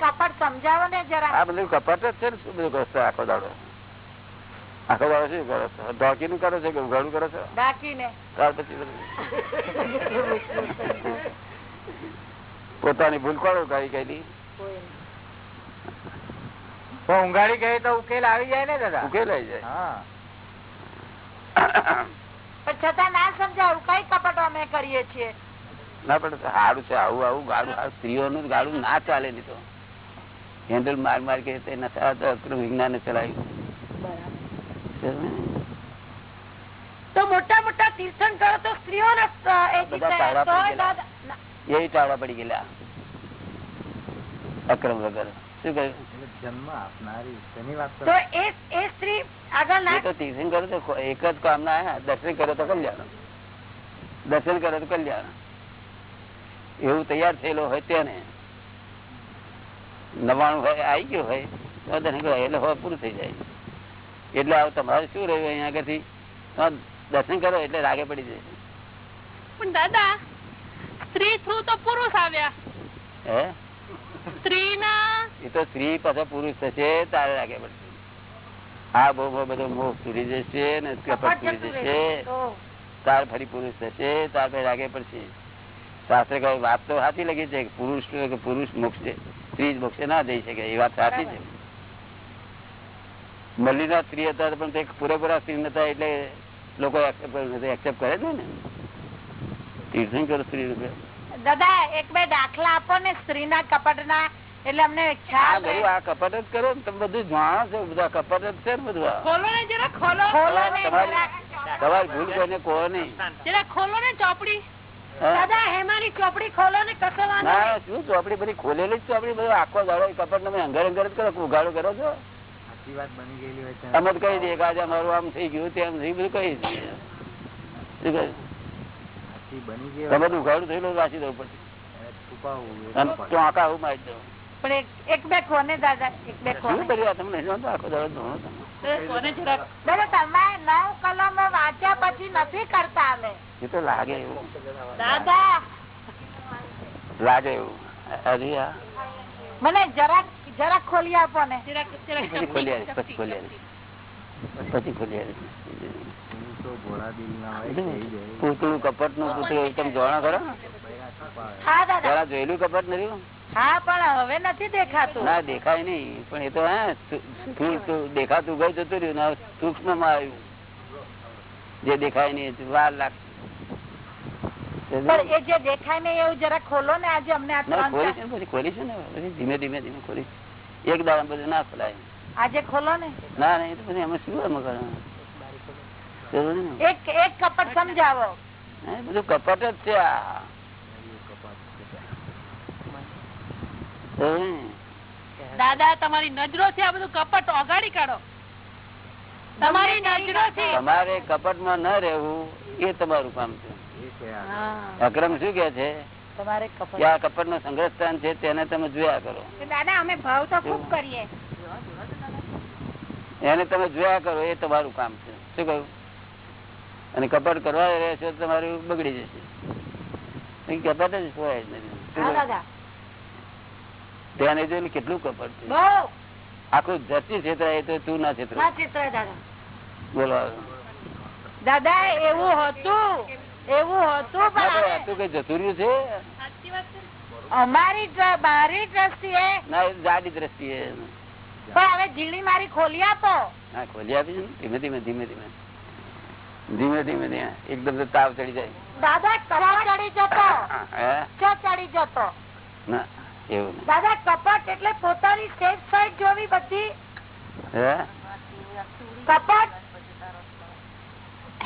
કપટ સમજાવો ને જરા. આ બધું કપટ જ છે ને શું બધું કરશે આખો દાડો. આખો દાડો શું કરો છો? ઢોકી નું કરો છો કે ઉઘાડું કરો છો? ડાકીને ત્યાર પછી પોતાની ભૂલ કોણ ઉઘાડી ગયેલી? ઉઘાડી ગઈ તો ઉકેલ આવી જાય ને દાદા. ઉકેલાઈ જાય. [COUGHS] પણ છતાં ના સમજાવું કઈ કપટ અમે કરીએ છીએ? ના પણ સારું છે આવું આવું ગાડું સ્ત્રીઓનું ગાડું ના ચાલે નહીં તો. હેન્ડલ માર માર કે તે વિજ્ઞાને ચલાવ્યું મોટા મોટા તીર્થન કરો તો સ્ત્રીઓ ને એ ટાળા પડી ગયેલા. અક્રમ વગર. શું કહ્યું? જન્મ આપનારી તેની વાત તો એ એ સ્ત્રી આગળ ના તો તીર્થન કરો તો એક જ કામ દર્શન કરો તો કલ્યાણ. દર્શન કરો તો કલ્યાણ. એવું તૈયાર થયેલો હોય તેને. નવાણું હોય આવી ગયું હોય તો દર્શન કરો એટલે હવે પૂરું થઈ જાય. એટલે આવું તમારે શું રહ્યું અહીંયા આગળથી? દર્શન કરો એટલે રાગે પડી જાય. પણ દાદા સ્ત્રી થ્રુ તો પુરુષ આવ્યા. હે? સ્ત્રીના? એ તો સ્ત્રી પાછા પુરુષ થશે તારે લાગે પડશે. આ બહુ બહુ બધો મોહ પૂરી જશે ને કપટ કપટ જશે. તાર ફરી પુરુષ થશે તાર પછી લાગે પડશે. શાસ્ત્ર કહે વાત તો સાચી લગી છે પુરુષ પુરુષ મોક્ષે સ્ત્રી જ મોક્ષે ના જઈ શકે એ વાત સાચી છે. મલ્લીના સ્ત્રી હતા પણ તે પૂરેપૂરા સ્ત્રી નતા એટલે લોકો એક્સેપ્ટ કરે છે ને. તીર્થંકર સ્ત્રી રૂપે? દાદા એક બે દાખલા આપો ને સ્ત્રીના કપટના એટલે અમને આ ખ્યાલ આ કપટ જ કરો ને તમે બધું જાણો છો બધા કપટ જ છે ને બધું? આ. ખોલો ને જરા ખોલો. ખોલો તમારી ભૂલ કોઈને કહો નહીં. જરા ખોલો ને ચોપડી. દાદા હેમાની ચોપડી ખોલો ને. ના શું ચોપડી બધી ખોલેલી જ ચોપડી? બધું આખો ગાળો કપટ તમે અંગર અંગર જ કરો ઉઘાડો કરો છો? સાચી વાત બની ગયેલી હોય તો. અમે તો કહી દઈએ કે આજે અમારું આમ થઈ ગયું તેમ થઈ બધું કહી દઈએ શું કહે? સાચી બની ગઈ તમે તો ઉઘાડું થયેલું વાંચી દઉં પછી. આવું મારી દઉં. તો લાગે એવું. દાદા! લાગે એવું. અરે મને જરાક જરાક ખોલી આપો ને. ખોલી પછી ખોલી પછી ખોલી ના પૂતળું કપટનું પૂતળું તમે હા દાદા. પેલા જોયેલું કપટ નથી હા પણ હવે નથી દેખાતું. ના દેખાય નહીં. પણ એ તો હે દેખાતું ગયું જતું રહ્યું સૂક્ષ્મમાં આવ્યું. જે દેખાય નહીં વાર લાગશે. પણ એ જે દેખાય ને એવું જરા ખોલો ને આજે અમને આ ના ત્રણ ને પછી ખોલીશું ને પછી ધીમે ધીમે ધીમે ખોલીશ એક દાડા બધું ના ખોલાય. આજે ખોલો ને. ના નહીં તો પછી અમે શું એમાં કરવાનું? ને. એક એક કપટ સમજાવો. બધું કપટ જ છે આ. દાદા તમારી નજરો થી આ બધું કપટ ઓગાડી કાઢો. તમારી નજરો થી તમારે કપટમાં ન રહેવું એ તમારું કામ છે. અક્રમ શું કે છે? તમારે કપટ. આ કપટનું સંગ્રહ સ્થાન છે તેને તમે જોયા કરો. દાદા અમે ભાવ તો ખૂબ કરીએ. એને તમે જોયા કરો એ તમારું કામ છે. શું કહ્યું? અને કપટ કરવા રહેશો તો તમારું બગડી જશે. કપટ જ હોય જ નથી નહીં જોયેલું કેટલું કપટ છે. બહુ. આખું ધરતી ક્ષેત્ર એ તો તું ના દાદા. બોલો. દાદા એવું હતું. એવું હતું ના પણ ભાઈ, આ હવે તું કઈ જતું રહ્યું છે? સાચી વાત છે. અમારી મારી દ્રષ્ટિએ ના એ જાડી દ્રષ્ટિએ. પણ હવે ઝીણી મારી ખોલી આપો. હા ખોલી આપી ધીમે ધીમે ધીમે ધીમે. ધીમે ધીમે ધીમે. એકદમ તાવ ચડી જાય. દાદા કપટ ચડી જતો. ચડી જતો? ના એવું દાદા કપટ એટલે પોતાની સેફ સાઈડ જોવી બધી. કપાટ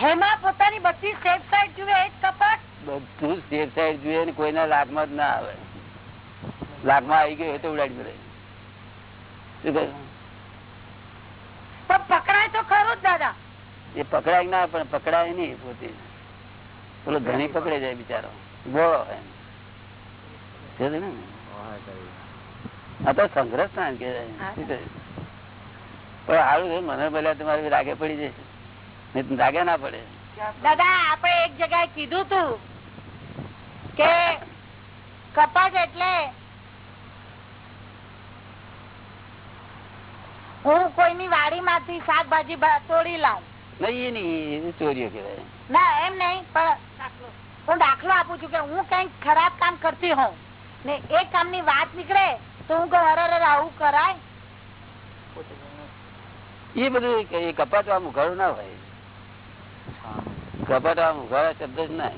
હેમાં પોતાની બધી સેફ સાઈડ જુએ એ કપાટ બધું સેફ સાઈડ જોઈએ ને કોઈના લાગમાં જ ના આવે. લાગમાં આવી ગયો તો ઉડાડી મળે શું કહ્યું પણ પકડાય તો ખરું જ દાદા. એ પકડાય ના પણ પકડાય નહીં પોતે. પેલો ધણી પકડે જાય બિચારો. ગોળો એમ. ને? આ તો સંઘર્ષ સ્થાન કહેવાય. પણ સારું મને પેલા તમારે રાગે પડી જશે નહીં રાગે ના પડે. દાદા આપણે એક જગ્યાએ કીધું તું કે કપટ એટલે હું કોઈની વાડી માંથી શાકભાજી તોડી લાવું. નહીં ચોરીઓ કહેવાય. ના એમ નહીં પણ હું દાખલો આપું છું કે હું કંઈક ખરાબ કામ કરતી હોઉં ને એ કામની વાત નીકળે તો હું કહું અરે આવું કરાય. એ બધું કપાટ આમ ઉઘાડું ના હોય. કપાટ આમ ઉઘાડા શબ્દ જ ના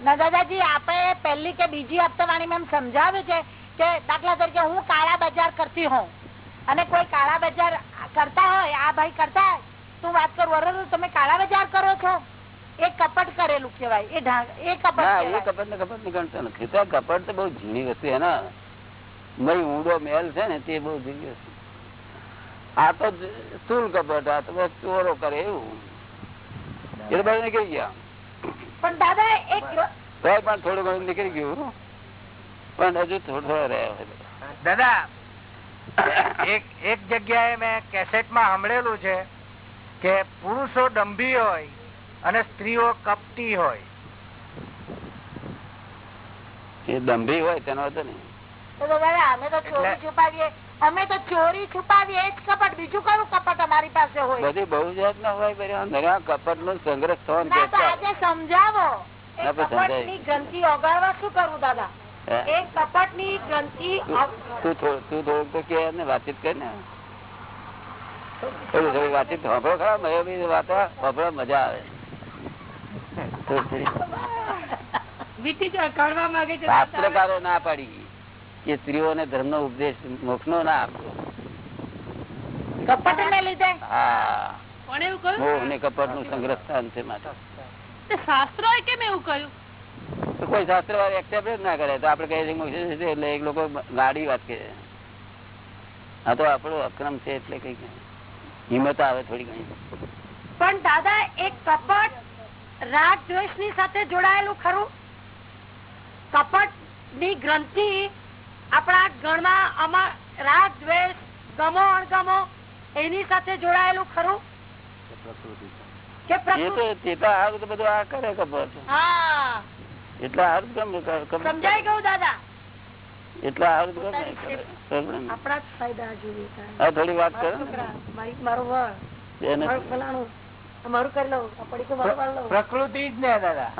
ના દાદાજી આપણે પહેલી કે બીજી હપ્તાવાળી મેમ સમજાવ્યું છે કે દાખલા તરીકે હું કાળા બજાર કરતી હોઉં. અને કોઈ કાળા બજાર કરતા હોય આ ભાઈ કરતા હોય તું વાત કરું અરે તમે કાળા બજાર કરો છો? એ કપટ કરેલું કેવાય એ ઢાંક એ કપટ એ કપટ ને કપટ નીકળતો નથી તો કપટ તો બહુ ઝીણી વસ્તુ એના મય ઊંડો મેલ છે ને તે બહુ ઝીણી વસ્તુ આ તો સ્થુલ કપટ આ તો બસ ચોરો કરે એવું. તો નીકળી ગયા. પણ દાદા એક પણ થોડું ઘણું નીકળી ગયું પણ હજુ થોડું થોડો રહ્યો દાદા એક એક જગ્યાએ મેં કેસેટમાં સાંભળેલું છે. કે પુરુષો ડંભી હોય અને સ્ત્રીઓ કપટી હોય. એ દંભી હોય તેનો હતો ને અમે તો ચોરી છુપાવીએ અમે તો ચોરી છુપાવીએ એ કપટ. બીજું કયું કપટ અમારી પાસે હોય? બધી બહુ જાત ના હોય કપટ નો સંગ્રહ થવાનું આજે સમજાવો. એ ના, ગ્રંથિ ઓગાળવા શું કરવું દાદા? હે? કપટની ગ્રંથિ તું- તું થોડું તો કે ને વાતચીત કર ને. થોડી થોડી વાતચીત સાંભળો ખરા મેં વાતો સાંભળો મજા આવે. થોડી થોડી. વીટી જો કાઢવા માંગે છે દાદા. શાસ્ત્રકારો ના પાડી કે સ્ત્રીઓને ધર્મ નો ઉપદેશ મોક્ષ નો ના આપવો કપટ ને લીધે? હા. પણ એવું કહ્યું? મોહ ને કપટનું સંગ્રહ સ્થાન છે માટે તે કેમ એવું કહ્યું? કોઈ શાસ્ત્ર વાળા એક્સેપ્ટ જ ના કરે તો આપડે કહીએ એટલે એક લોકો ગાડી વાત કે આ તો આપણો અક્રમ છે એટલે કઈ હિંમત આવે થોડી ઘણી પણ દાદા એક કપટ રાગ દ્વેષની સાથે જોડાયેલું ખરું? કપટની ગ્રંથિ આપણા ગણમાં અમાર રાગ દ્વેષ ગમો અણગમો એની સાથે જોડાયેલું ખરું? કે પ્રકૃતિ તો હારું બધું આ કરે કપટ. હા. એટલા હારું ગમે ગયું દાદા? એટલા હારું ગમે થોડી વાત કરો પ્રકૃતિ જ ને દાદા.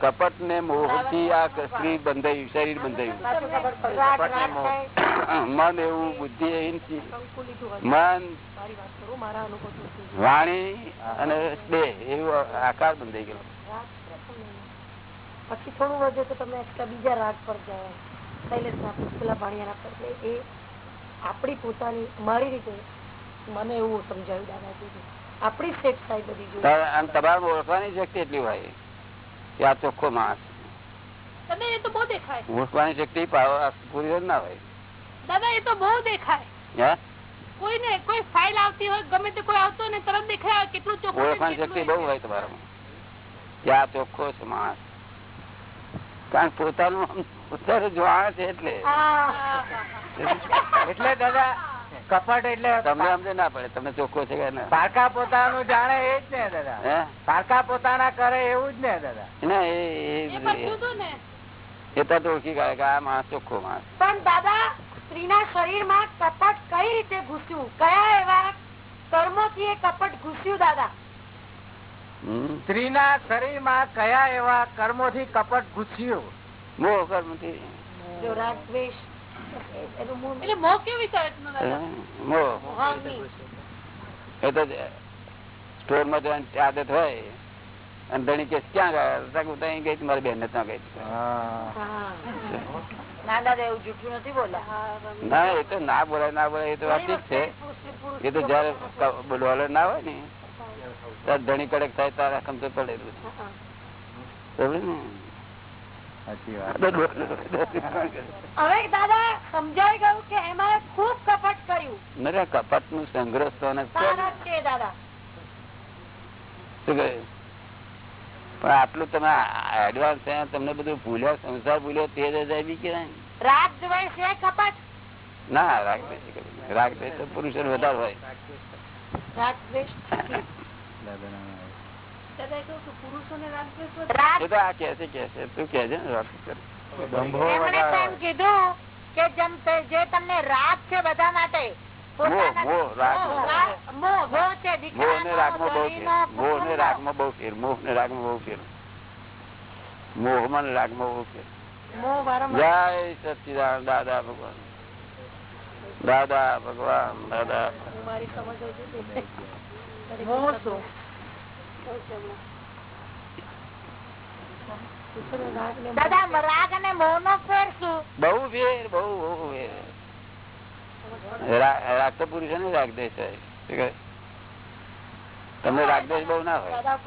કપટ ને મોહથી આ સ્ત્રી બંધાયું શરીર બંધાયું. [COUGHS] મન એવું બુદ્ધિ. મન વાણી અને દેહ એવું આકાર બંધાઈ નહીં. પછી થોડું વધે તો તમે એક્સ્ટ્રા બીજા રાગ પર જાય શૈલેષના પેલા ભાણિયાના પર એટલે એ આપણી પોતાની મારી રીતે મને એવું સમજાયું દાદાજી આપણી સ્ટેપ સાઈડ બધી જોઈએ તમારે ઓળખવાની શક્તિ એટલી હોય કે આ ચોખ્ખો માણસ. દાદા એ તો બહુ દેખાય. ઓળખવાની શક્તિ પૂરી ના હોય. દાદા એ તો બહુ દેખાય. કોઈને કોઈ ફાઇલ આવતી હોય ગમે તે કોઈ આવતો ને તરત દેખાય કેટલું ચોખ્ખું ઓળખવાની શક્તિ બહુ હોય તમારામાં. ત્યાં ચોખ્ખો છે માણસ. કારણ પોતાનું ઉત્તર જોવા છે એટલે. એટલે દાદા કપટ એટલે તમને સમજે ના પડે તમને ચોખ્ખો છે કે પારકા પોતાનું જાણે એ જ ને દાદા. પારકા પોતાના કરે એવું જ ને દાદા. ના એ એ તો ઓળખી ગયા કે આ માણસ ચોખ્ખો માણસ. પણ દાદા સ્ત્રીના શરીરમાં કપટ કઈ રીતે ઘૂસ્યું? કયા એવા કર્મોથી એ કપટ ઘૂસ્યું દાદા. સ્ત્રીના શરીરમાં કયા એવા કર્મોથી કપટ ઘૂસ્યું મોહ કર્મથી. જો રાગ દ્વેષ એનું મૂળ એટલે મોહ કેવી રીતે દાદા મોહ. મોહાગ્નિ. એ તો સ્ટોરમાં જવાની આદત હોય. અને ધણી કે ક્યાં ગયા? ગઈ મારી બેન ને ત્યાં ગઈ ના એ તો ના બોલાય ના બોલાય એ તો વાત છે. એ તો જયારે બોલવાલો ના હોય ને ત્યારે ધણી કડક થાય તારે રકમ તો પડેલું છે બરાબર ને? સાચી આ તો ડોલર- હવે દાદા સમજાઈ ગયું કે એમાં ખૂબ કપટ કર્યું નરે કપટનું સંગ્રહ સ્થાન જ છે ને. સારા છે દાદા શું કહ્યું? પણ આટલું તમે એડવાન્સ થયા તમને બધું ભૂલ્યા સંસાર ભૂલ્યો તે જ જાય બી કે રાગ દ્વેષ છે કપટ ના રાગ દ્વેષ છે કદી. રાગ દ્વેષ તો પુરુષ વધારે હોય રાગ દ્વેષ મોહ, રાગ. રાગ, મોહ, મોહ છે મોહ ને રાગમાં બહુ ફેર. જય સચિદાન દાદા ભગવાન. દાદા ભગવાન દાદા દાદા રાગ અને મોહ નો ફેર શું? બહુ ફેર બહુ બહુ ફેર. રાગ તો પુરુષો ને રાગ દેશ હોય. તમને રાગ દેશ બહુ ના હોય.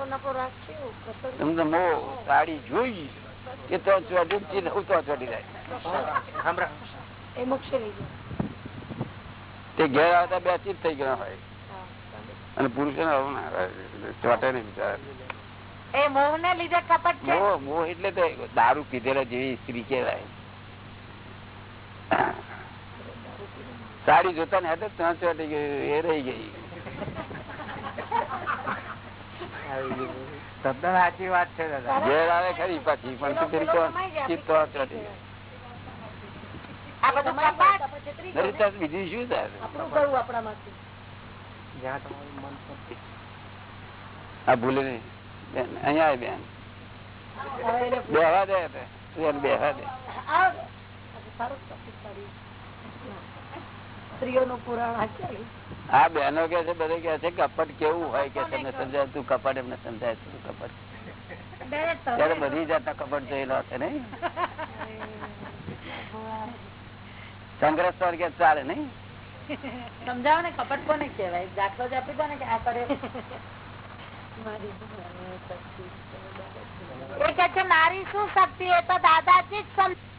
તમને મો સાડી જોઈ કે તો ચોટી તો ચોટી જાય. એ મોક્ષે લઈ જાય. તે ઘેર આવતા બે ચીજ થઈ ગયા હોય. અને પુરુષો ને અરુણ ચોટે નહીં બિચારા. મોહ ને લીધે કપટ છે? મોહ મોહ એટલે તો દારૂ પીધેલા જેવી સ્ત્રી કેવાય સાડી જોતા ને હતો ત્યાં ચોટી ગઈ એ રહી ગઈ. તદ્દન સાચી વાત છે દાદા. ઘેર આવે ખરી પાછી પણ બીજું શું થાય આપણું કરવું આપણા માંથી જ્યાં તમારું મન શાંતિ. આ ભૂલે નહીં. બેન અહીંયા આવે બેન. બેહવા દે બેન બેહવા દે. હા બહેનો કે છે બધે કે છે કપટ કેવું હોય કે તમને સમજાય? તું કપટ એમને સમજાય તું કપટ. ત્યારે બધી જાતના કપટ જોયેલો હશે નહીં? સંગ્રહ સ્તર કે ચાલે નહીં? સમજાવો ને કપટ કોને કહેવાય? દાખલો જ આપી દો ને કે આ કરે. મારી શું શક્તિ? એ તો દાદાજી જ સમજ